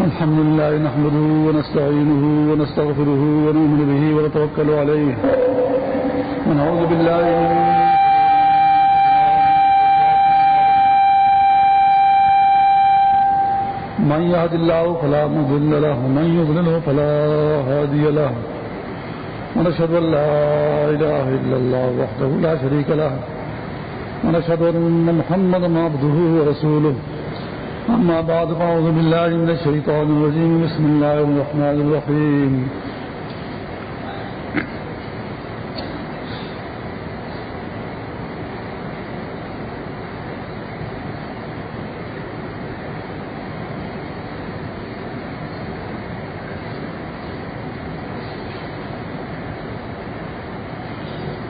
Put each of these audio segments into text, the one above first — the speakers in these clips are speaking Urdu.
الحمد لله نحمده ونستعينه ونستغفره ونؤمن به ونتوكل عليه ونعوذ بالله من يهد الله فلا مضل له ومن يضلله فلا هادي له. ونشهد ان لا اله الا الله وحده لا شريك له. ونشهد ان محمدا عبده ورسوله. أما بعد، فأعوذ بالله من الشيطان الرجيم. بسم الله الرحمن الرحيم.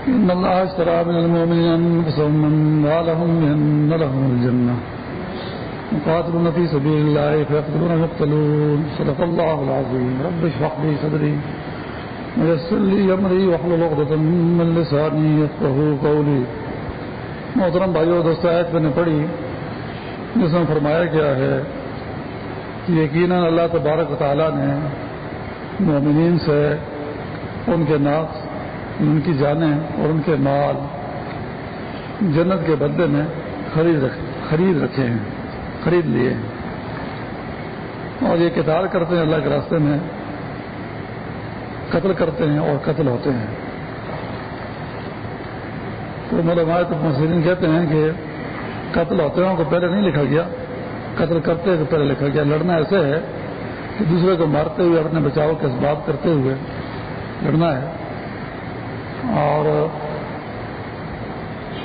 إن الله اشترى من المؤمنين أنفسهم من لهم بأن لهم الجنة. مقاتلون في سبيل الله فيقتلون ويقتلون صدق الله العظيم. رب اشرح لي صدري. ويسر لي امري واحلل عقدة من لساني يفقهوا قولي. محترم بھائیو دوست آیت میں نے پڑھی، جس میں فرمایا گیا ہے کہ یقیناً اللہ تبارک و تعالیٰ نے مومنین سے ان کے ناخ ان کی جانیں اور ان کے مال جنت کے بدلے میں خرید رکھے خرید رکھے ہیں۔ خرید لیے۔ اور یہ کتاب کرتے ہیں، اللہ کے راستے میں قتل کرتے ہیں اور قتل ہوتے ہیں۔ تو میرے مائیں تو مسلم کہتے ہیں کہ قتل ہوتے ہیں کو پہلے نہیں لکھا گیا۔ قتل کرتے ہیں کو پہلے لکھا گیا۔ لڑنا ایسے ہے کہ دوسرے کو مارتے ہوئے، اپنے بچاؤ کے اسباب کرتے ہوئے لڑنا ہے۔ اور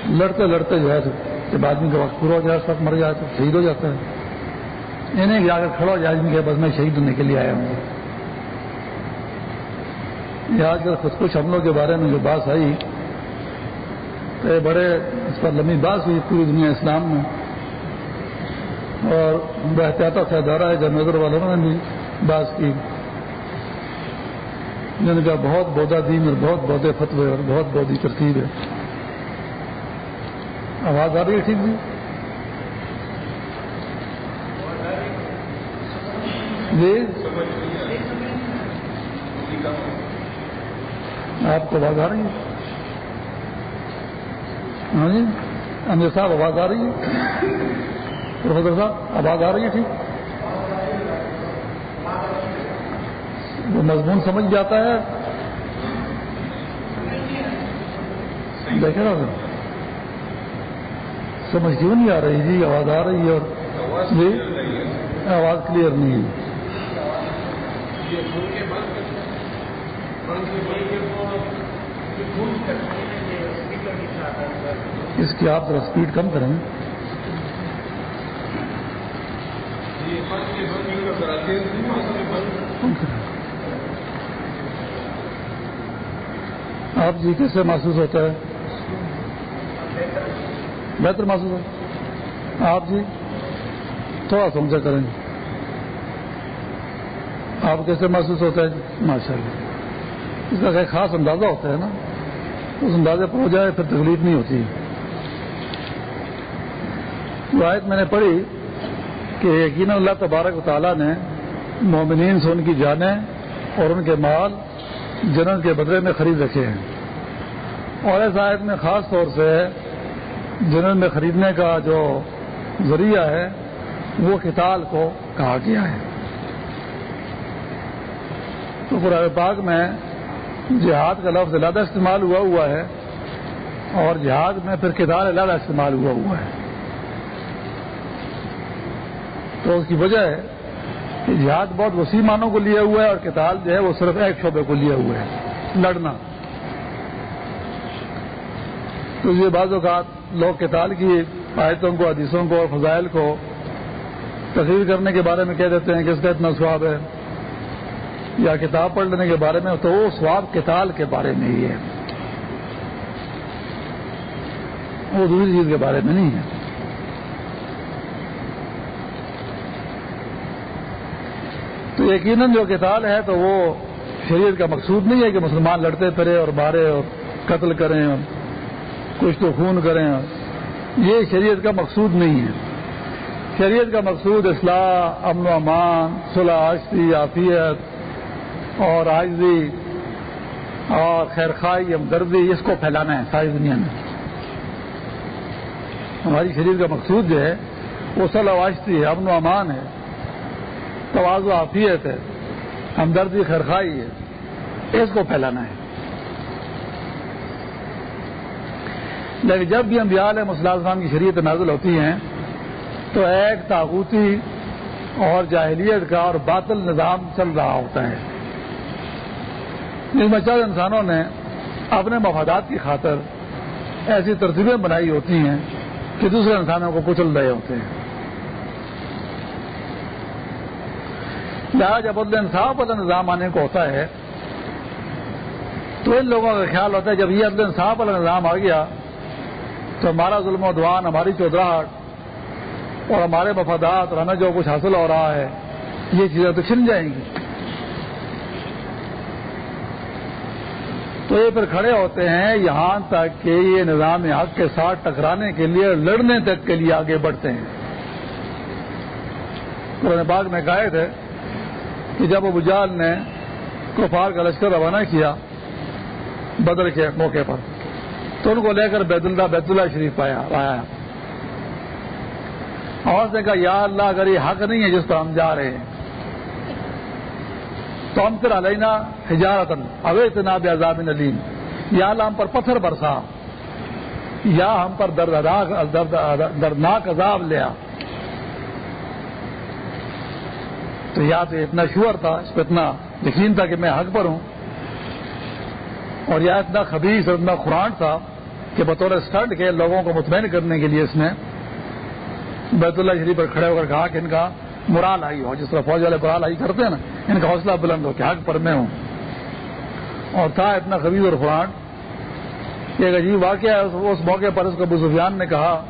لڑتے لڑتے جو ہے جب آدمی کا وقت پورا ہو جائے اس وقت مر جائے تو شہید ہو جاتا ہے انہیں یعنی کہ اگر کھڑا ہو جائے آدمی کہ بس میں شہید ہونے کے لیے آیا ہوں۔ یہ آج کل خود کچھ حملوں کے بارے میں جو بات آئی، تو یہ بڑے اس پر لمبی بات ہوئی پوری دنیا اسلام میں۔ اور بحتیاطہ سے ادارہ ہے جب نظر والوں نے بھی بات کی۔ یعنی جن کا بہت بودا دین اور بہت بودے فتوے اور بہت بودی ترتیب ہے۔ آواز آ رہی ہے ٹھیک جی؟ جی؟ آپ کو آواز آ رہی ہے؟ ہاں جی؟ امیر صاحب آواز آ رہی ہے؟ پروفیسر صاحب، آواز آ رہی ہے ٹھیک؟ وہ مضمون سمجھ جاتا ہے۔ دیکھے نا۔ سر سمجھ کیوں نہیں آ رہی جی؟ آواز آ رہی ہے اور جی؟ آواز کلیئر نہیں ہے۔ اس کی آپ ذرا اسپیڈ کم کریں۔ آپ جی کیسے محسوس ہوتا ہے؟ بہتر محسوس ہے آپ جی تھوڑا سمجھا کریں گے۔ آپ کیسے محسوس ہوتا ہے؟ ماشاء اللہ اس کا ایک خاص اندازہ ہوتا ہے نا۔ اس اندازے پر ہو جائے، پھر تکلیف نہیں ہوتی۔ وہ آیت میں نے پڑھی کہ یقیناً اللہ تبارک و تعالیٰ نے مومنین سے ان کی جانیں اور ان کے مال جنرل کے بدلے میں خرید رکھے ہیں۔ اور اس آیت میں خاص طور سے جنرل میں خریدنے کا جو ذریعہ ہے، وہ کتال کو کہا گیا ہے۔ تو قرآن پاک میں جہاد کا لفظ علادہ استعمال ہوا ہوا ہے اور جہاد میں پھر کتال علادہ استعمال ہوا ہوا ہے۔ تو اس کی وجہ ہے کہ جہاد بہت وسیع معنوں کو لیا ہوا ہے اور کتال جو ہے وہ صرف ایک شعبے کو لیا ہوا ہے، لڑنا۔ تو یہ بعض اوقات لوگ کتال کی آیتوں کو، حدیثوں کو اور فضائل کو تقریر کرنے کے بارے میں کہہ دیتے ہیں کہ اس کا اتنا سواب ہے۔ یا کتاب پڑھ لینے کے بارے میں، تو وہ سواب کتال کے بارے میں ہی ہے۔ وہ دوسری چیز کے بارے میں نہیں ہے۔ تو یقیناً جو کتاب ہے، تو وہ شریعت کا مقصود نہیں ہے کہ مسلمان لڑتے پھرے اور مارے اور قتل کریں اور کچھ تو خون کریں یہ شریعت کا مقصود نہیں ہے۔ شریعت کا مقصود اصلاح، امن و امان صلاح عشتی عافیت اور عاجزی اور خیر خائی ہمدردی اس کو پھیلانا ہے ساری دنیا میں۔ ہماری شریر کا مقصود جو ہے، وہ صلاح عاشتی ہے، امن و امان ہے۔ تواز و عافیت ہے۔ ہمدردی خیرخائی ہے۔ اس کو پھیلانا ہے۔ لیکن جب بھی ہم بہار مسلم کی شریعت نازل ہوتی ہیں، تو ایک تاغوتی اور جاہلیت کا اور باطل نظام چل رہا ہوتا ہے۔ جس میں چند انسانوں نے اپنے مفادات کی خاطر ایسی ترتیبیں بنائی ہوتی ہیں کہ دوسرے انسانوں کو کچل رہے ہوتے ہیں۔ جب عدل انصاف والا نظام آنے کو ہوتا ہے، تو ان لوگوں کا خیال ہوتا ہے، جب یہ عدل انصاف والا نظام آ گیا تو ہمارا ظلم و دوان ہماری چودراہٹ اور ہمارے مفادات اور ہمیں جو کچھ حاصل ہو رہا ہے، یہ چیزیں تو چھن جائیں گی۔ تو یہ پھر کھڑے ہوتے ہیں یہاں تک کہ یہ نظام حق کے ساتھ ٹکرانے کے لیے، لڑنے تک کے لیے آگے بڑھتے ہیں۔ قرآن باغ میں کہے تھے کہ جب ابو جال نے کفار کا لشکر روانہ کیا بدر کے موقع پر تو ان کو لے کر بیت اللہ بیت اللہ شریف پایا آیا اور نے کہا، یا اللہ، اگر یہ حق نہیں ہے جس پر ہم جا رہے ہیں، تو ہم پھر علینا ہجارت اوے تناب عذاب نلیم یا اللہ، ہم پر پتھر برسا۔ یا ہم پر دردناک عذاب لیا تو یا تو اتنا شور تھا، اس پہ اتنا یقین تھا کہ میں حق پر ہوں۔ اور یا اتنا خبیص اور اتنا قرآن تھا کہ بطور اسٹنٹ کے لوگوں کو مطمئن کرنے کے لیے اس نے بیت اللہ شریف پر کھڑے ہو کر کہا کہ ان کا مرال آئی ہو۔ جس طرح فوج والے مرال آئی کرتے ہیں نا، ان کا حوصلہ بلند ہو کہ حق پر میں ہوں۔ اور تھا اتنا خبیز اور فرانٹ کہ ایک عجیب واقعہ ہے، اس موقع پر اس کو ابو سفیان نے کہا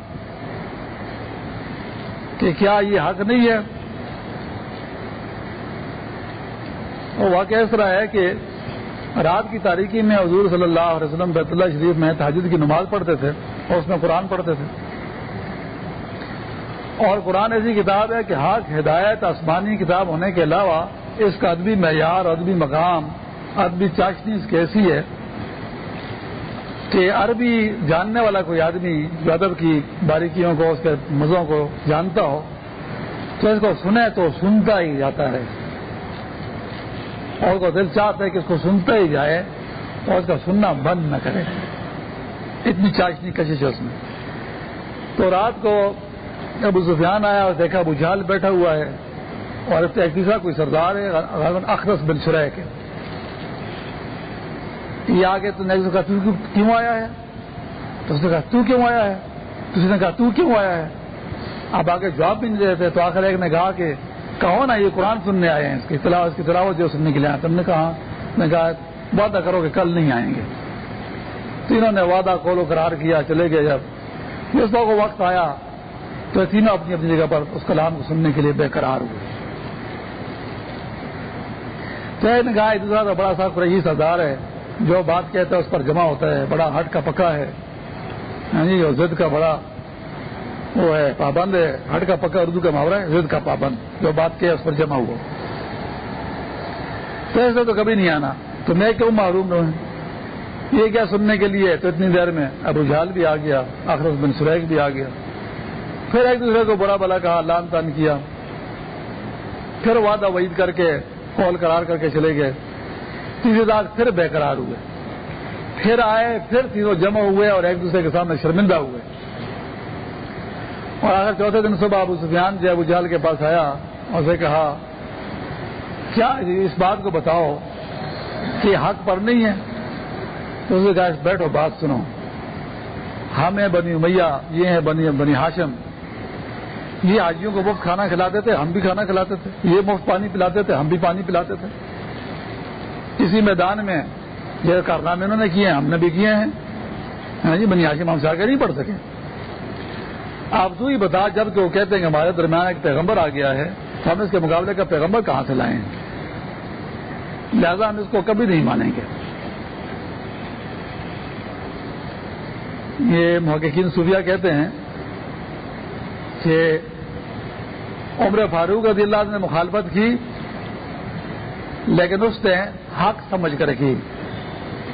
کہ کیا یہ حق نہیں ہے؟ وہ واقعہ اس طرح ہے کہ رات کی تاریخی میں حضور صلی اللہ علیہ وسلم بیت اللہ شریف میں تحجد کی نماز پڑھتے تھے اور اس میں قرآن پڑھتے تھے۔ اور قرآن ایسی کتاب ہے کہ حق، ہدایت، آسمانی کتاب ہونے کے علاوہ اس کا ادبی معیار، ادبی مقام، ادبی چاشنی اس کی ایسی ہے کہ عربی جاننے والا کوئی آدمی جو ادب کی باریکیوں کو، اس کے مزوں کو جانتا ہو، تو اس کو سنے تو سنتا ہی جاتا ہے۔ اور کو دل چاہتا ہے کہ اس کو سنتا ہی جائے اور اس کا سننا بند نہ کرے۔ اتنی چاشنی کشش ہے اس میں۔ تو رات کو ابو سفیان آیا اور دیکھا ابو جھال بیٹھا ہوا ہے اور اس ایک تیسرا کوئی سردار ہے اخرس بن شرح کے یہ آگے تو نے کہا، تو کیوں آیا ہے؟ تو اس نے کہا، تو کیوں آیا ہے؟ تو اس نے کہا، تو کیوں آیا ہے؟ اب آگے جواب بھی نہیں دے تھے تو آخر ایک نے کہا کہ کہو نا، یہ قرآن سننے آئے ہیں، اس کی تلاوت، اس کی تلاوت جو سننے کے لیے آئے تم نے کہا، میں کہا، وعدہ کرو کہ کل نہیں آئیں گے۔ تینوں نے وعدہ کولو قرار کیا، چلے گئے جب۔ اس کو وقت آیا، تو تینوں اپنی اپنی جگہ پر اس کلام کو سننے کے لیے بے قرار ہوئے۔ تو نے کہا دوسرا تو بڑا سا قریشی سردار ہے، جو بات کہتا ہے، اس پر جمع ہوتا ہے، بڑا ہٹ کا پکا ہے۔ ہاں جی ضد کا بڑا وہ ہے پابند ہے، ہٹ کا پکا اردو کا محاورہ ہے ضد کا پابند۔ جو بات کیا اس پر جمع ہوا۔ تو تو کبھی نہیں آنا۔ تو میں کیوں معروم رہوں یہ کیا سننے کے لیے تو اتنی دیر میں ابو جھال بھی آ گیا، آخر بن سریک بھی آ گیا۔ پھر ایک دوسرے کو برا بلا کہا، لان تان کیا۔ پھر وعدہ وعید کر کے کال کرار کر کے چلے گئے۔ تیسری رات پھر بے قرار ہوئے۔ پھر آئے، پھر تینوں جمع ہوئے اور ایک دوسرے کے سامنے شرمندہ ہوئے۔ اور آخر چوتھے دن صبح ابو سفیان جی ابو جال کے پاس آیا اور اسے کہا، کیا اس بات کو بتاؤ کہ حق پر نہیں ہے؟ تو اسے کہا بیٹھو، بات سنو۔ ہم ہیں بنی امیہ، یہ ہیں بنی بنی ہاشم۔ یہ حاجیوں کو مفت کھانا کھلاتے تھے، ہم بھی کھانا کھلاتے تھے۔ یہ مفت پانی پلاتے تھے، ہم بھی پانی پلاتے تھے۔ اسی میدان میں یہ کارنامے انہوں نے کیے ہیں، ہم نے بھی کیے ہیں۔ ہاں جی بنی ہاشم ہم سے آگے نہیں پڑھ سکے۔ آپ تو ہی بتا جبکہ وہ کہتے ہیں کہ ہمارے درمیان ایک پیغمبر آ گیا ہے تو ہم اس کے مقابلے کا پیغمبر کہاں سے لائیں لہذا ہم اس کو کبھی نہیں مانیں گے۔ یہ محققین صوفیہ کہتے ہیں کہ عمر فاروق رضی اللہ عنہ نے مخالفت کی، لیکن اس نے حق سمجھ کر رکھی۔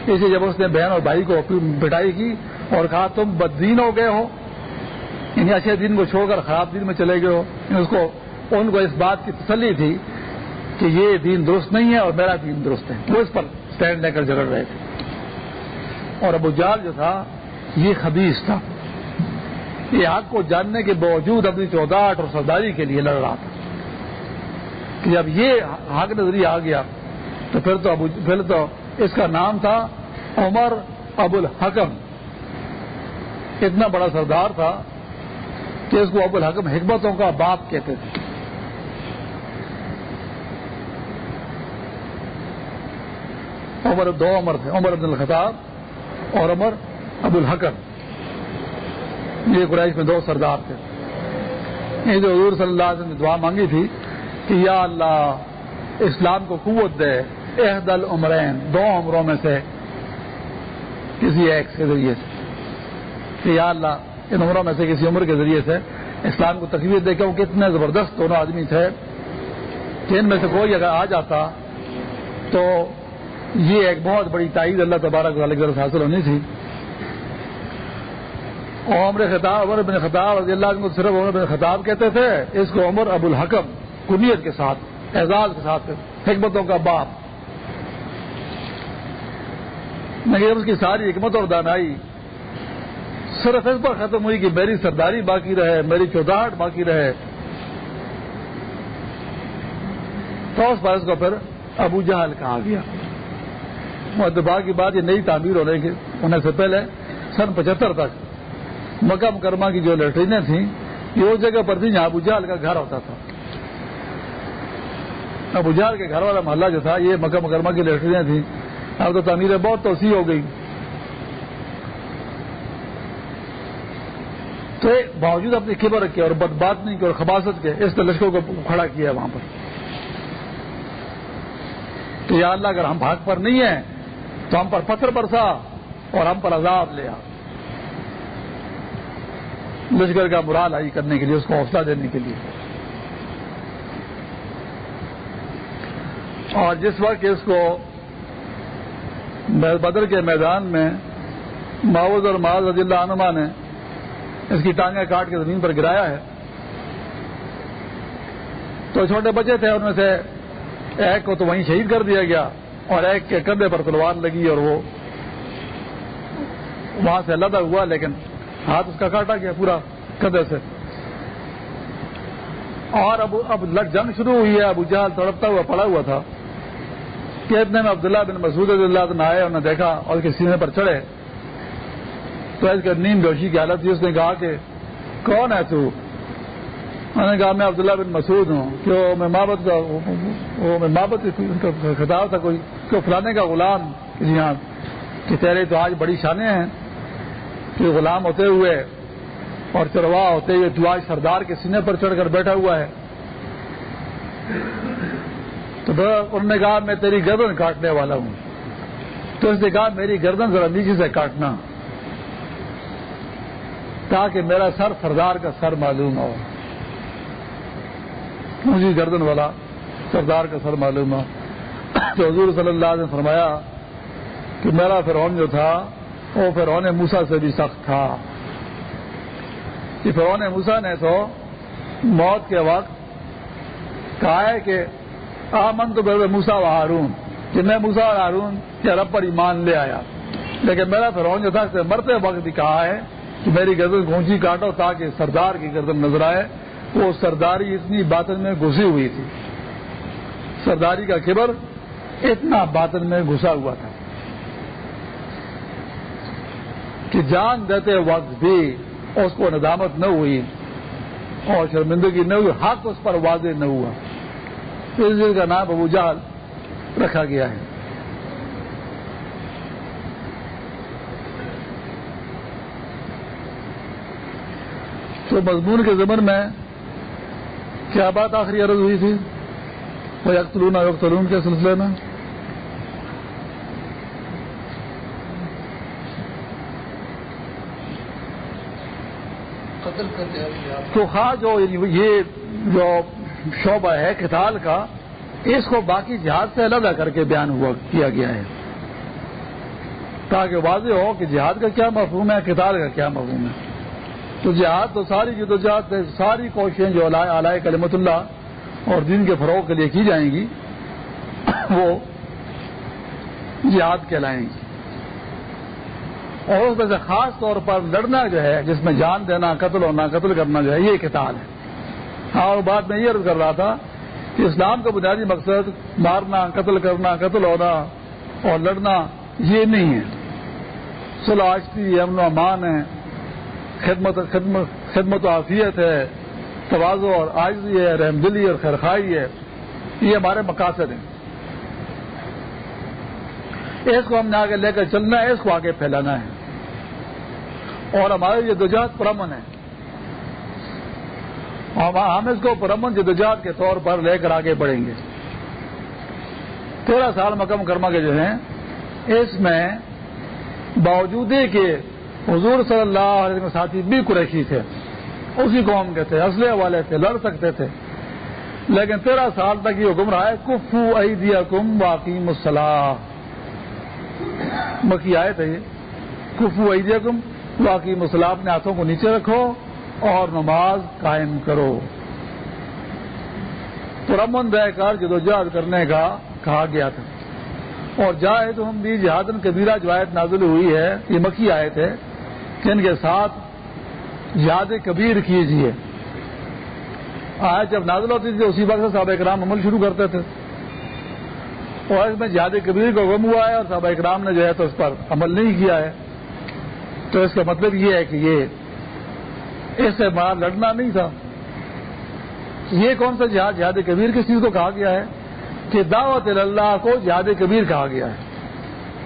اسی جب اس نے بہن اور بھائی کو پٹائی کی اور کہا، تم بددین ہو گئے ہو یعنی اچھے دن کو چھوڑ کر خراب دن میں چلے گئے ہو۔ یعنی اس کو، ان کو اس بات کی تسلی تھی کہ یہ دین درست نہیں ہے اور میرا دین درست ہے۔ وہ اس پر اسٹینڈ لے کر جگڑ رہے تھے۔ اور ابو جال جو تھا، یہ خبیص تھا۔ یہ حق کو جاننے کے باوجود اپنی چوداہٹ اور سرداری کے لیے لڑ رہا تھا۔ کہ جب یہ حق نظری آ گیا، تو پھر تو ابو، پھر تو اس کا نام تھا عمر ابو الحکم اتنا بڑا سردار تھا کہ اس کو ابو الحکم حکمتوں کا باپ کہتے تھے۔ عمر دو عمر تھے، عمر عبد الخطاب اور عمر ابو الحکم۔ یہ قریش میں دو سردار تھے۔ یہ جو حضور صلی اللہ علیہ وسلم نے دعا مانگی تھی کہ یا اللہ اسلام کو قوت دے احد العمرین، دو عمروں میں سے کسی ایک کے ذریعے سے۔ کہ یا اللہ ان عمروں میں سے کسی عمر کے ذریعے سے اسلام کو تقویت دے کے وہ کتنے زبردست دونوں آدمی تھے۔ کہ ان میں سے کوئی اگر آ جاتا تو یہ ایک بہت بڑی تائید اللہ تبارک سے حاصل ہونی تھی۔ عمر خطاب، عمر بن خطاب رضی اللہ عنہ صرف عمر بن خطاب کہتے تھے، اس کو عمر ابو الحکم کنیت کے ساتھ، اعزاز کے ساتھ، حکمتوں کا باپ۔ لیکن اس کی ساری حکمت اور دانائی صرف اس پر ختم ہوئی کہ میری سرداری باقی رہے، میری چوداہٹ باقی رہے۔ تو اس پر اس کو پھر ابو جہل کہا گیا۔ دبا کی بات یہ نئی تعمیر ہونے کے ہونے سے پہلے سن پچہتر تک مکہ مکرمہ کی جو لیٹرینیں تھیں، یہ اس جگہ پر تھی جہاں ابو جہل کا گھر ہوتا تھا۔ ابو جہل کے گھر والا محلہ جو تھا، یہ مکہ مکرمہ کی لیٹرینیں تھیں۔ اب تو تعمیریں بہت توسیع ہو گئی تو باوجود اپنی خبر رکھے اور بد بات نہیں کی اور خباست کے اس لشکر کو کھڑا کیا وہاں پر۔ تو یا اللہ، اگر ہم بھاگ پر نہیں ہیں، تو ہم پر پتھر برسا اور ہم پر عذاب لیا لشکر کا برال آئی کرنے کے لیے، اس کو حوصلہ دینے کے لیے۔ اور جس وقت اس کو بدر کے میدان میں ماؤز اور معاذ رضی اللہ عنما نے اس کی ٹانگیں کاٹ کے زمین پر گرایا ہے۔ تو چھوٹے بچے تھے، ان میں سے ایک کو تو وہیں شہید کر دیا گیا اور ایک کے کندھے پر تلوار لگی اور وہ وہاں سے لدا ہوا، لیکن ہاتھ اس کا کاٹا گیا پورا کندھے سے۔ اور اب اب لٹ جنگ شروع ہوئی ہے، ابو جہل تڑپتا ہوا، پڑا ہوا تھا۔ کہ اتنے میں عبداللہ بن مسعود اللہ آئے، انہوں نے دیکھا اور اس کے سینے پر چڑھے۔ تو اس نیم جوشی کی حالت تھی اس نے کہا کہ کون ہے تو؟ میں نے کہا، میں عبداللہ بن مسعود ہوں، کہ میں محبت کا وہ میں محبت کا خطاب تھا، کوئی کہ فلانے کا غلام جی ہاں کہ تیرے تو آج بڑی شانیں ہیں، کہ غلام ہوتے ہوئے اور چروا ہوتے ہوئے تو آج سردار کے سینے پر چڑھ کر بیٹھا ہوا ہے۔ تو انہوں نے کہا، میں تیری گردن کاٹنے والا ہوں۔ تو اس نے کہا، میری گردن ذرا نیچے سے کاٹنا۔ تاکہ میرا سر سردار کا سر معلوم ہو۔ مجھے گردن والا سردار کا سر معلوم ہو۔ تو حضور صلی اللہ علیہ نے فرمایا کہ میرا فرعون جو تھا، وہ فرعون موسا سے بھی سخت تھا۔ کہ فرعون موسا نے تو موت کے وقت کہا ہے کہ آمن تو موسا و ہارون، کہ میں موسا اور ہارون کے رب پر ایمان لے آیا۔ لیکن میرا فرعون جو تھا مرتے وقت بھی کہا ہے کہ میری گردن گونجی کاٹو تاکہ سردار کی گردن نظر آئے۔ وہ سرداری اتنی باطن میں گھسی ہوئی تھی۔ سرداری کا کبر اتنا باطن میں گھسا ہوا تھا۔ کہ جان دیتے وقت بھی اس کو ندامت نہ ہوئی اور شرمندگی نہ ہوئی، حق اس پر واضح نہ ہوا۔ اس دن کا نام ابو جال رکھا گیا ہے۔ تو مضمون کے زمن میں کیا بات آخری عرض ہوئی تھی؟ وہ یکتلون یکتلون کے سلسلے میں۔ تو خواہ جو یہ جو شعبہ ہے کتال کا اس کو باقی جہاد سے علیحدہ کر کے بیان ہوا کیا گیا ہے۔ تاکہ واضح ہو کہ جہاد کا کیا مفہوم ہے کتال کا کیا مفہوم ہے۔ تو جہاد تو ساری جدوجہد ساری کوششیں جو علائے کلمت اللہ اور دین کے فروغ کے لیے کی جائیں گی، وہ جہاد کہلائیں گی۔ اور اس میں سے خاص طور پر لڑنا جو ہے، جس میں جان دینا، قتل ہونا، قتل کرنا جو ہے، یہ کتاب ہے۔ ہاں اور بات میں یہ عرض کر رہا تھا کہ اسلام کا بنیادی مقصد مارنا، قتل کرنا، قتل ہونا اور لڑنا یہ نہیں ہے۔ سلاشتی امن و امان ہے۔ خدمت خدمت خدمت و عافیت ہے توازو اور آجزی ہے، رحم دلی اور خیرخائی ہے۔ یہ ہمارے مقاصد ہیں۔ اس کو ہم نے آگے لے کر چلنا ہے، اس کو آگے پھیلانا ہے۔ اور ہمارے یہ دجات پرمن ہے۔ ہم اس کو پرمن جدوجہد کے طور پر لے کر آگے بڑھیں گے۔ تیرہ سال مکم کرما کے جو ہیں، اس میں باوجود کہ حضور صلی اللہ علیہ وسلم ساتھی بھی قریشی تھے۔ اسی قوم کے تھے، اسلحے والے تھے، لڑ سکتے تھے۔ لیکن تیرہ سال تک یہ حکم رہا ہے، کفو عیدیا کم باقی مسلح مکی آئے تھے کفو عیدیا کم باقی مسلح اپنے ہاتھوں کو نیچے رکھو اور نماز قائم کرو۔ تو رمن دہ کر جدوجہد کرنے کا کہا گیا تھا۔ اور جائے تو ہم بھی جہادن کبیرہ جو آیت نازل ہوئی ہے، یہ مکی آئے تھے کہ ان کے ساتھ یاد کبیر کیجیے آج جب نازل ہوتی تھی اسی وقت صحابہ اکرام عمل شروع کرتے تھے۔ اور اس میں جہاد کبیر کو غم ہوا ہے اور صحابہ اکرام نے جو ہے تو اس پر عمل نہیں کیا ہے۔ تو اس کا مطلب یہ ہے کہ یہ اس سے باہر لڑنا نہیں تھا۔ یہ کون سا جہاد؟ جہاد کبیر کس چیز کو کہا گیا ہے؟ کہ دعوت اللہ کو جہاد کبیر کہا گیا ہے۔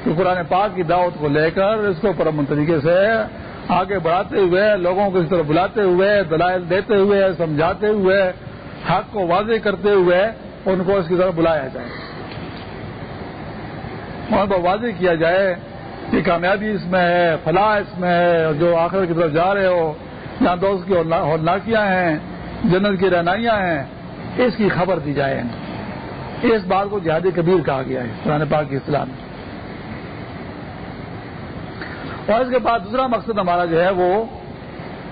تو قرآن پاک کی دعوت کو لے کر اس کو پرمن طریقے سے آگے بڑھاتے ہوئے، لوگوں کو اس طرح بلاتے ہوئے، دلائل دیتے ہوئے، سمجھاتے ہوئے، حق کو واضح کرتے ہوئے ان کو اس کی طرف بلایا جائے۔ وہاں پر واضح کیا جائے کہ کامیابی اس میں ہے، فلاح اس میں ہے جو آخر کی طرف جا رہے ہو، جہاں دوست کی ہولناکیاں ہیں، جنت کی رہنائیاں ہیں، اس کی خبر دی جائے۔ اس بات کو جہادی کبیر کہا گیا ہے، قرآن پاک کی اسلام میں۔ اور اس کے بعد دوسرا مقصد ہمارا جو ہے وہ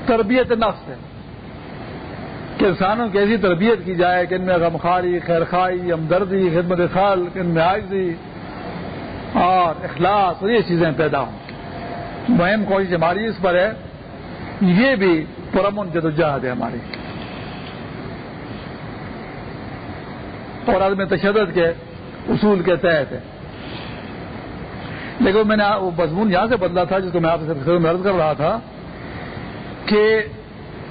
تربیت نفس ہے۔ کہ انسانوں کی ایسی تربیت کی جائے کہ ان میں غمخاری خیرخائی ہمدردی، خدمت خال ان میں آجزی اور اخلاص اور یہ چیزیں پیدا ہوں۔ مہم کوشش ہماری اس پر ہے۔ یہ بھی پرمن جدوجہد ہے ہماری۔ اور عدم تشدد کے اصول کے تحت ہے۔ لیکن میں نے وہ مضمون یہاں سے بدلا تھا، جس کو میں آپ سے مرض کر رہا تھا، کہ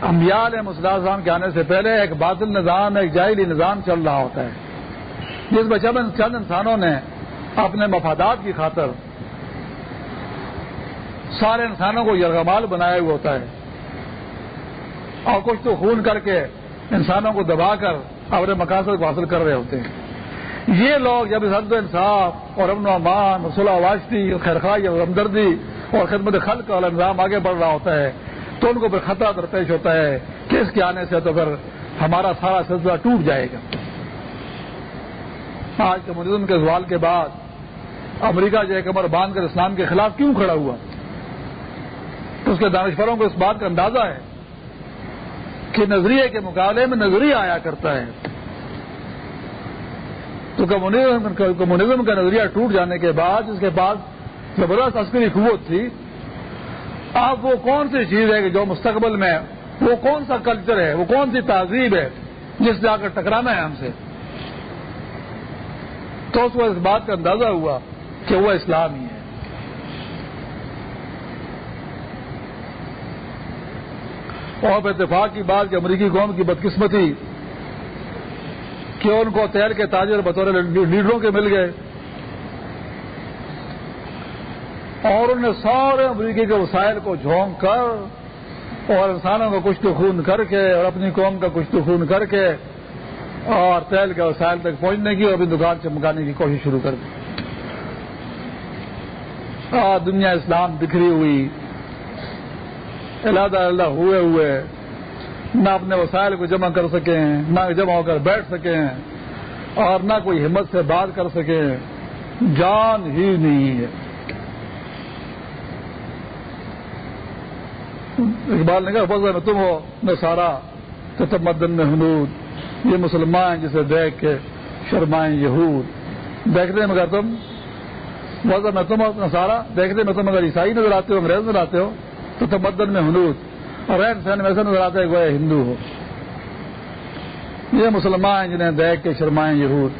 امبیال السلام کے آنے سے پہلے ایک باطل نظام، ایک جاہلی نظام چل رہا ہوتا ہے، جس میں چند انسانوں نے اپنے مفادات کی خاطر سارے انسانوں کو یرغمال بنایا ہوا ہوتا ہے، اور کچھ تو خون کر کے انسانوں کو دبا کر اپنے مقاصد کو حاصل کر رہے ہوتے ہیں۔ یہ لوگ جب حد انصاف اور امن و امان اور صلاح واشتی اور خیرخائی اور ہمدردی اور خدمت خلق کا نظام آگے بڑھ رہا ہوتا ہے، تو ان کو پھر خطرہ درپیش ہوتا ہے کہ اس کے آنے سے تو پھر ہمارا سارا سلسلہ ٹوٹ جائے گا۔ آج کمیونزم کے سوال کے بعد امریکہ جو ہے کمر باندھ کر اسلام کے خلاف کیوں کھڑا ہوا؟ تو اس کے دانشوروں کو اس بات کا اندازہ ہے کہ نظریے کے مقابلے میں نظریہ آیا کرتا ہے۔ تو کمیونزم کا نظریہ ٹوٹ جانے کے بعد اس کے بعد زبردست عسکری قوت تھی۔ اب وہ کون سی چیز ہے کہ جو مستقبل میں وہ کون سا کلچر ہے؟ وہ کون سی تہذیب ہے؟ جس سے آ کر ٹکرانا ہے ہم سے؟ تو اس کو اس بات کا اندازہ ہوا کہ وہ اسلام ہی ہے۔ اور اتفاق کی بات کہ امریکی قوم کی بدقسمتی کہ ان کو تیل کے تاجر بطور لیڈروں کے مل گئے اور انہوں نے سارے امریکی کے وسائل کو جھونک کر اور انسانوں کا کچھ تو خون کر کے اور اپنی قوم کا کچھ تو خون کر کے اور تیل کے وسائل تک پہنچنے کی اور اپنی دکان چمکانے کی کوشش شروع کر دی۔ دنیا اسلام بکھری ہوئی اللہ اللہ ہوئے ہوئے نہ اپنے وسائل کو جمع کر سکیں، نہ جمع ہو کر بیٹھ سکیں اور نہ کوئی ہمت سے بات کر سکیں۔ جان ہی نہیں ہے۔ اقبال نے کہا، فضل میں تم ہو نہ سارا تو تب مدن میں حنود یہ مسلمان جسے دیکھ کے شرمائیں یہود۔ دیکھتے مگر تم۔ وزن میں تم ہو سارا دیکھتے میں تم اگر عیسائی نظر آتے ہو، انگریز نظر آتے ہو۔ تو تب مدن میں حنود اور رہن سہن میں ایسا نظر آتا ہے گویا ہندو ہو۔ یہ مسلمان ہیں جنہیں دیکھ کے شرمائیں یہود،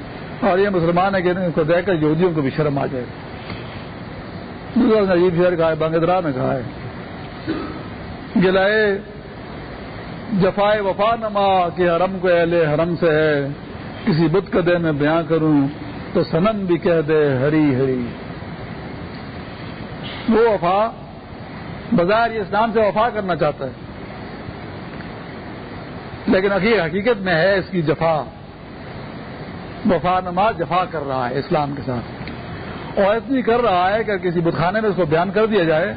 اور یہ مسلمان ہے کہ ان کو دیکھ کر یہودیوں کو بھی شرم آ جائے۔ عجیب شہر کہا ہے، بانگدرا میں کہا ہے۔ گلائے جفائے وفا نما، کہ حرم کو اہل حرم سے ہے۔ کسی بدھ کا دے میں بیاں کروں، تو سنم بھی کہہ دے ہری ہری۔ وہ وفا بازار یہ اسلام سے وفا کرنا چاہتا ہے۔ لیکن حقیقت میں ہے اس کی جفا۔ وفا نماز جفا کر رہا ہے اسلام کے ساتھ۔ اور اتنی کر رہا ہے کہ کسی بدخانے میں اس کو بیان کر دیا جائے،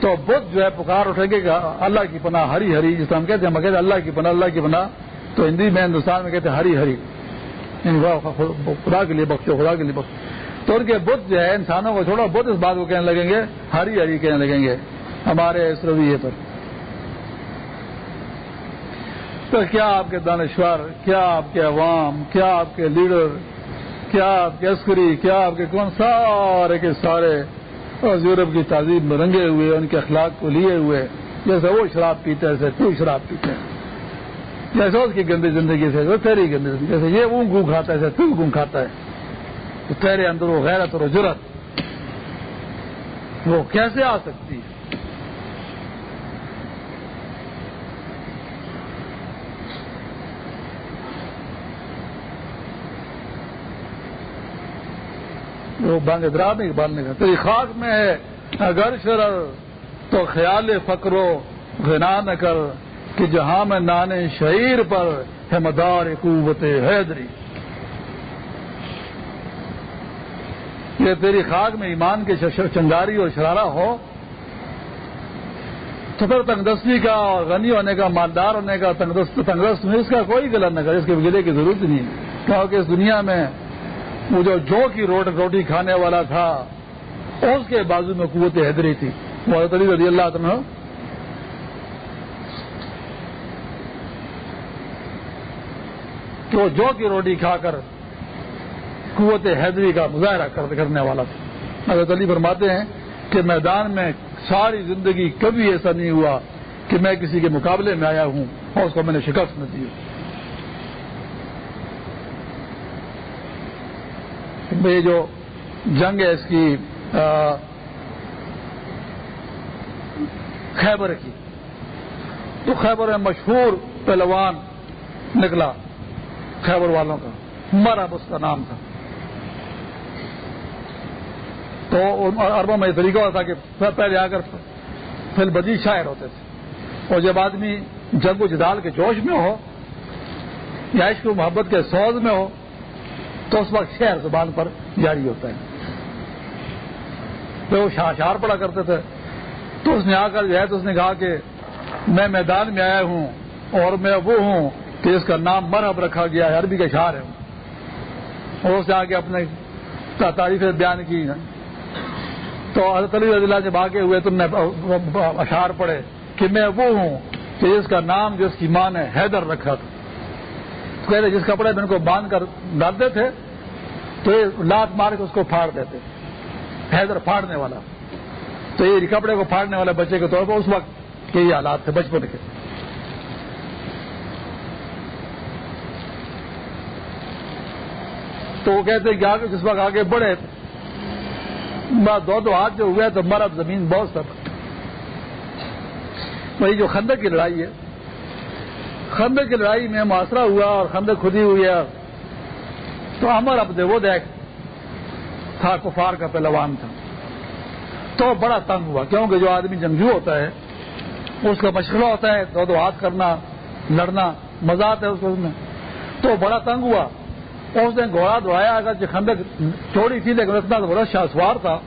تو بدھ جو ہے پکار اٹھے گے کہ اللہ کی پناہ ہری ہری، جس طرح ہم کہتے ہیں، ہم کہتے ہیں اللہ کی پناہ، اللہ کی پناہ۔ تو ہندی میں، ہندوستان میں کہتے ہیں ہری ہری۔ یعنی خدا کے لیے بخشو، خدا کے لیے بخشو۔ تو ان کے بدھ جو ہے، انسانوں کو چھوڑو بدھ اس بات کو کہنے لگیں گے، ہری ہری کہنے لگیں گے، ہمارے اس رویے پر۔ تو کیا آپ کے دانشور، کیا آپ کے عوام، کیا آپ کے لیڈر، کیا آپ کے عسکری، کیا آپ کے کون سارے کے سارے اور یورپ کی تعظیم میں رنگے ہوئے، ان کے اخلاق کو لیے ہوئے، جیسے وہ شراب پیتے ایسے تو شراب پیتے ہیں۔ جیسے اس کی گندی زندگی سے وہ تیری گندی زندگی، جیسے یہ اون گوں کھاتا ہے ایسے تو گوں کھاتا ہے۔ تو تیرے اندر وہ غیرت اور جرت وہ کیسے آ سکتی؟ ہے وہ بانگ درا نہیں باندھنے کا تیری خاک میں ہے، اگر شرر تو خیال فکرو گنا نہ کر کہ جہاں میں نانے شعیر پر ہے مدار قوت حیدری۔ یہ تیری خاک میں ایمان کے چنگاری اور شرارہ ہو، تو پھر تنگدستی کا اور غنی ہونے کا، مالدار ہونے کا، تنگدست تنگدست میں اس کا کوئی غلط نہ کرے اس کے گلے کی ضرورت نہیں۔ کیونکہ اس دنیا میں وہ جو جو کی روٹ روٹی کھانے والا تھا، اس کے بازو میں قوت حیدری تھی۔ علی رضی اللہ عنہ تو جو کی روٹی کھا کر قوت حیدری کا مظاہرہ کرنے والا تھا۔ حضرت علی فرماتے ہیں کہ میدان میں ساری زندگی کبھی ایسا نہیں ہوا کہ میں کسی کے مقابلے میں آیا ہوں اور اس کو میں نے شکست نہ دی یہ جو جنگ ہے اس کی خیبر کی۔ تو خیبر میں مشہور پہلوان نکلا، خیبر والوں کا مرب اس کا نام تھا۔ تو اربوں میں یہ طریقہ ہوتا کہ پہلے آ کر پھر بدی شاعر ہوتے تھے۔ اور جب آدمی جنگ و جدال کے جوش میں ہو یا عشق و محبت کے سوز میں ہو تو اس وقت شہر زبان پر جاری ہوتا ہے۔ تو وہ شاشار پڑا کرتے تھے۔ تو اس نے آ کر جو ہے تو اس نے کہا کہ میں میدان میں آیا ہوں اور میں وہ ہوں کہ اس کا نام مرحب رکھا گیا ہے، عربی کا شہر ہے اور اس نے آ کے اپنے تعریف بیان کی۔ تو حضرت علی رضی اللہ جب آگے ہوئے تم نے اشعار پڑے کہ میں وہ ہوں کہ اس کا نام جس کی ماں نے حیدر رکھا تھا۔ پہلے جس کپڑے میں ان کو باندھ کر ڈالتے تھے، تو یہ لات مار کے اس کو پھاڑ دیتے حیدر پھاڑنے والا۔ تو یہ کپڑے کو پھاڑنے والے بچے کے طور پر اس وقت کے یہ حالات تھے بچپن کے۔ تو وہ کہتے کہ آگے جس وقت آگے بڑھے دو دو ہاتھ جو ہوئے تو مرد زمین بہت سب۔ وہی جو خندق کی لڑائی ہے۔ خندق کی لڑائی میں معاشرہ ہوا اور خندق خودی ہوئی ہے۔ تو امر اب وہ دیکھ۔ تھا کفار کا پہلوان تھا۔ تو بڑا تنگ ہوا۔ کیونکہ جو آدمی جنگجو ہوتا ہے، اس کا مشغلہ ہوتا ہے۔ دو دو ہاتھ کرنا، لڑنا، مزہ آتا ہے اس میں۔ تو بڑا تنگ ہوا۔ اس نے گھوڑا دوڑایا اگر جی جو خندق چوڑی تھی، لیکن اتنا بڑا شاہ سوار تھا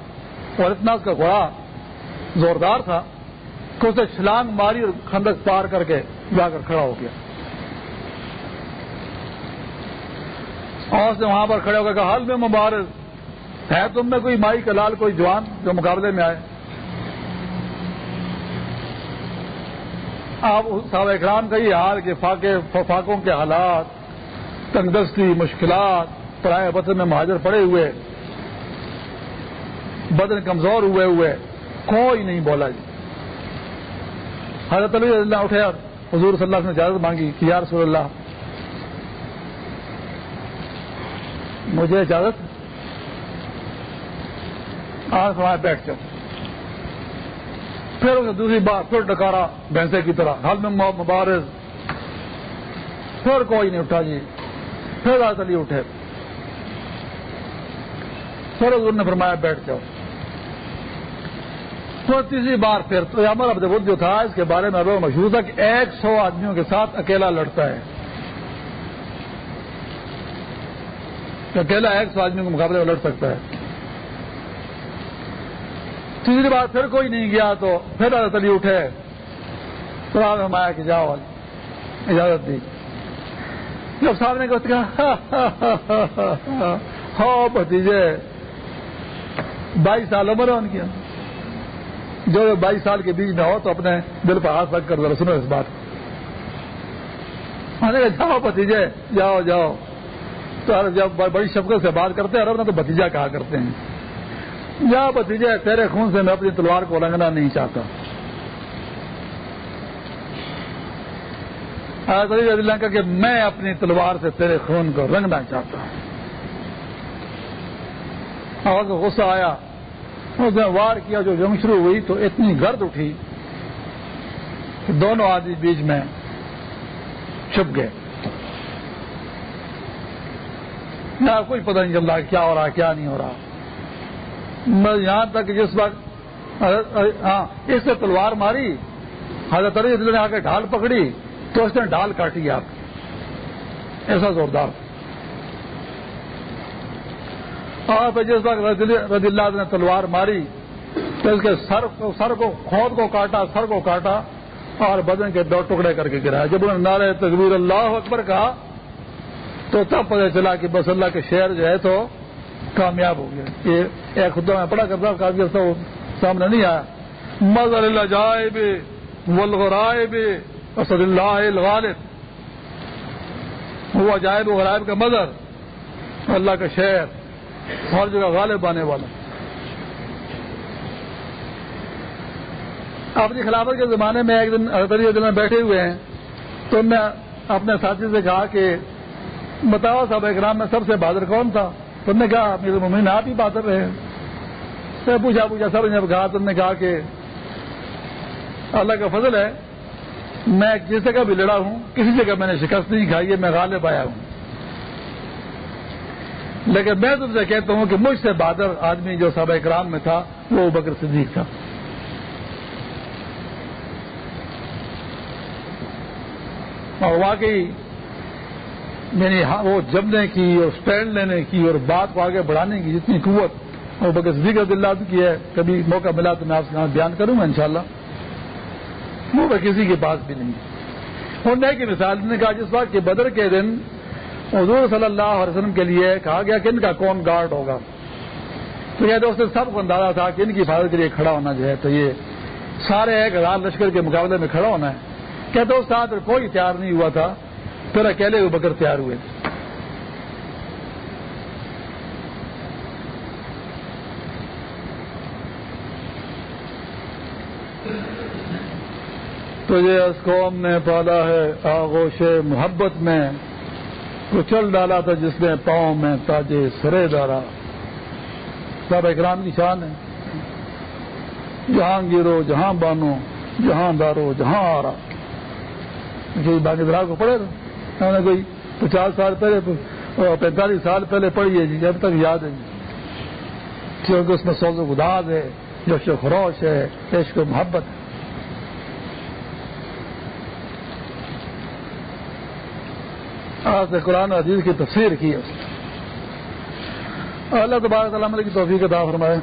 اور اتنا اس کا گھوڑا زوردار تھا تو اسے چھلانگ ماری اور خندق پار کر کے جا کر کھڑا ہو گیا۔ اور سے وہاں پر کھڑے ہو گئے کہ حال میں مبارک ہے تم میں کوئی مائی کا لال، کوئی جوان جو مقابلے میں آئے؟ آپ صاحب اکرام کا یہ حال کہ فاقوں کے حالات تندرستی، مشکلات، پرائے وطن میں مہاجر پڑے ہوئے، بدن کمزور ہوئے ہوئے، کوئی نہیں بولا جی۔ حضرت علی اللہ اٹھے حضور صلی اللہ نے اجازت مانگی کہ یا رسول اللہ، مجھے اجازت؟ آج سوائے بیٹھ کر پھر اسے دوسری بار پھر ڈکارا بھینسے کی طرح۔ حل میں مبارز۔ پھر کوئی نہیں اٹھا جی۔ پھر حضرت علی اٹھے۔ پھر حضور نے فرمایا، بیٹھ جاؤ۔ تو تیسری بار پھر تو عمر عبد بدھ جو تھا، اس کے بارے میں مشہور تھا کہ ایک سو آدمیوں کے ساتھ اکیلا لڑتا ہے۔ اکیلا ایک سو آدمیوں کے مقابلے میں لڑ سکتا ہے۔ تیسری بار پھر کوئی نہیں گیا تو پھر حضرت علی اٹھے۔ تو آپ ہم آیا کہ جاؤ، اجازت دی۔ جب سامنے کو کہا ہو بھتیجے، بائیس سال عمر ہے ان کی۔ جو بائیس سال کے بیچ میں ہو تو اپنے دل پر ہاتھ رکھ کر ذرا سنو اس بات۔ میں نے کہا، جاؤ بھتیجے، جاؤ جاؤ۔ تو جب بڑی شفقت سے بات کرتے ہیں عرب تو بھتیجا کہا کرتے ہیں۔ جا بھتیجے، تیرے خون سے میں اپنی تلوار کو رنگنا نہیں چاہتا۔ کہ میں اپنی تلوار سے تیرے خون کو رنگنا چاہتا ہوں۔ اور غصہ آیا، اس نے وار کیا جو جنگ شروع ہوئی تو اتنی گرد اٹھی کہ دونوں آدمی بیچ میں چھپ گئے۔ نہ کچھ پتہ نہیں چل رہا کیا ہو رہا کیا نہیں ہو رہا۔ یہاں تک جس وقت ہاں اس نے تلوار ماری، حضرت علی نے آ کے ڈھال پکڑی۔ تو اس نے ڈھال کاٹی آپ ایسا زوردار۔ اور پھر جس وقت رضی اللہ نے تلوار ماری، تو اس کے سر سر کو خود کو کاٹا، سر کو کاٹا اور بدن کے دو ٹکڑے کر کے گرایا۔ جب انہوں نے نعرے تقبیر اللہ اکبر کہا، تو تب پتہ چلا کہ بس اللہ کے شہر جو ہے تو کامیاب ہو گیا۔ یہ ایک خدا میں پڑا کرتا کافی سامنے نہیں آیا۔ مزر اللہ جائے بھی ولغرائے بھی اسد اللہ الغالب وہ جائب و غرائب کا مظہر۔ اللہ کا شہر ہر جگہ غالب آنے والا۔ اپنی خلافت کے زمانے میں ایک دن دن میں بیٹھے ہوئے ہیں۔ تو میں اپنے ساتھی سے کہا کہ بتاؤ صاحب اکرام میں سب سے بہادر کون تھا؟ تم نے کہا میرے ممین آپ ہی بہادر رہے تو پوچھا پوچھا، سب نے کہا تم نے کہا کہ اللہ کا فضل ہے۔ میں جس جگہ بھی لڑا ہوں، کسی جگہ میں نے شکست نہیں کھائی ہے میں غالب آیا ہوں۔ لیکن میں تم سے کہتا ہوں کہ مجھ سے بہادر آدمی جو صحابہ اکرام میں تھا، وہ بکر صدیق تھا۔ اور واقعی میری وہ جمنے کی، اور اسٹینڈ لینے کی، اور بات کو آگے بڑھانے کی جتنی قوت اور بکر صدیق رضی اللہ کی ہے، کبھی موقع ملا تو میں آپ سے بیان کروں گا انشاءاللہ۔ وہ کسی کے پاس بھی نہیں۔ ہونے کی مثال نے کہا، جس بات کہ بدر کے دن حضور صلی اللہ علیہ وسلم کے لیے کہا گیا کہ ان کا کون گارڈ ہوگا۔ تو یہ دوست سب کو اندازہ تھا کہ ان کی حفاظت کے لیے کھڑا ہونا جو ہے تو یہ سارے ایک ہزار لشکر کے مقابلے میں کھڑا ہونا ہے۔ کیا دوست ساتھ کوئی تیار نہیں ہوا تھا، پھر اکیلے ہوئے بکر تیار ہوئے۔ تجھے اس قوم نے پالا ہے آغوش محبت میں۔ کچل ڈالا تھا جس نے پاؤں میں تاجے سرے ڈالا سب اکرام کی شان ہے۔ جہاں گیرو جہاں بانو، جہاں دارو، جہاں آ رہا باقی درا کو پڑے گا کوئی پچاس سال پہلے پینتالیس سال پہلے پڑھی ہے جی جب تک یاد ہے جی۔ کیونکہ اس میں سوز و گداز ہے، جوش و خروش ہے، عشق و محبت ہے۔ آج سے قرآن عزیز کی تفسیر کی ہے۔ اللہ تبارک تعالیٰ کی توفیق ادا فرمائے۔